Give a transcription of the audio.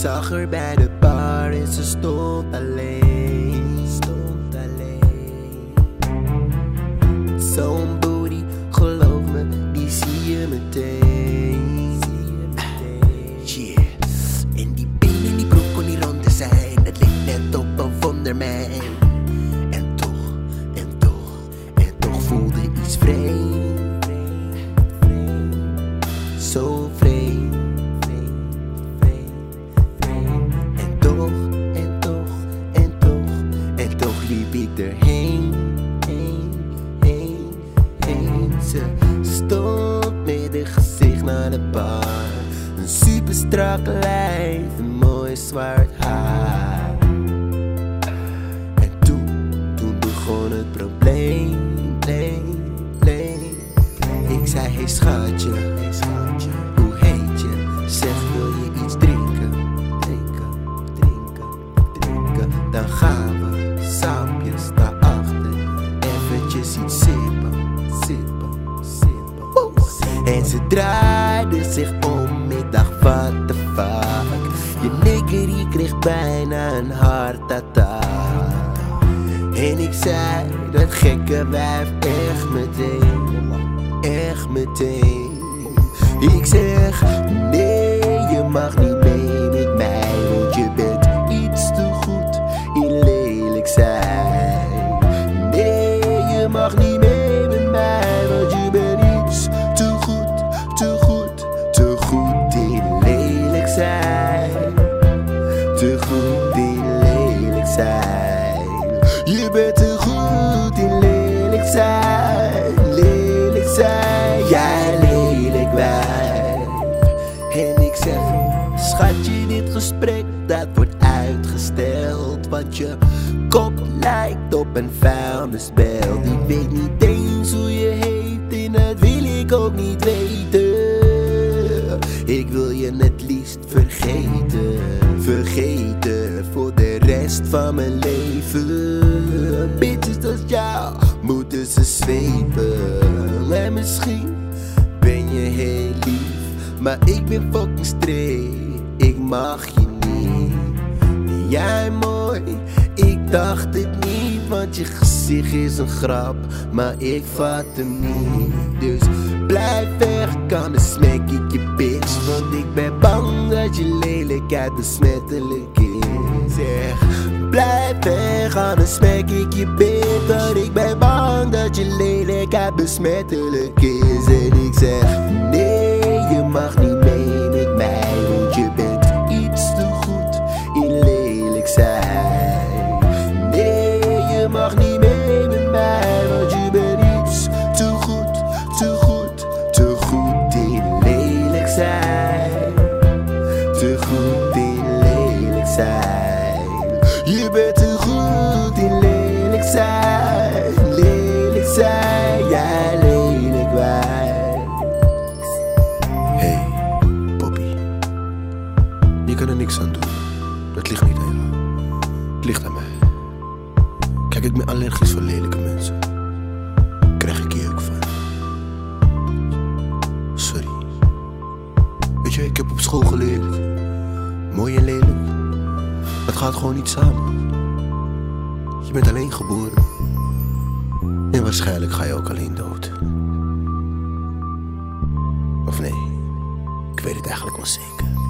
zag haar bij de bar en ze stond alleen. Stond alleen. Zo'n booty, geloof me, die zie je meteen. Yeah. En die benen, die broek kon niet rond zijn. Het leek net op een wonderman. En toch, en toch, en toch voelde iets vreemd. Erheen. Heen, heen, heen. Ze stond met een gezicht naar de bar. Een super strak lijf, een mooi zwart haar. En toen, toen begon het probleem. Leem, leem. Ik zei, hey schatje, zich what the fuck? Je nigger die kreeg bijna een hartattack. En ik zei, dat gekke wijf echt meteen, echt meteen. Ik zeg, nee, je mag niet mee met mij, want je bent iets te goed in lelijk zijn. Nee, je mag niet Je bent te goed in lelijk zijn. Lelijk zijn. Jij lelijk wijf. En ik zeg, schatje, dit gesprek dat wordt uitgesteld. Want je kop lijkt op een vuilnisbelt. Ik weet niet eens hoe je heet en dat wil ik ook niet weten. Ik wil je het liefst vergeten, vergeten voor de rest van mijn leven. Bitches als jou moeten ze zwepen. En misschien ben je heel lief, maar ik ben fucking streek. Ik mag je niet. Jij mooi? Ik dacht het niet, want je gezicht is een grap, maar ik vat hem niet. Dus blijf weg, kan de smek ik je bitch, want ik ben bang dat je lelijkheid besmettelijk is. Zeg, blijf weg, anders smek ik je want ik ben bang dat je lelijkheid besmettelijk is. En ik zeg, nee, je mag niet mee met mij, want je bent iets te goed in lelijk zijn. Nee, je mag niet mee met mij, er niks aan doen. Dat ligt niet aan jou. Het ligt aan mij. Kijk, ik ben allergisch voor lelijke mensen. Krijg ik ook van. Sorry. Weet je, ik heb op school geleerd. Mooi en lelijk. Dat gaat gewoon niet samen. Je bent alleen geboren. En waarschijnlijk ga je ook alleen dood. Of nee, ik weet het eigenlijk wel zeker.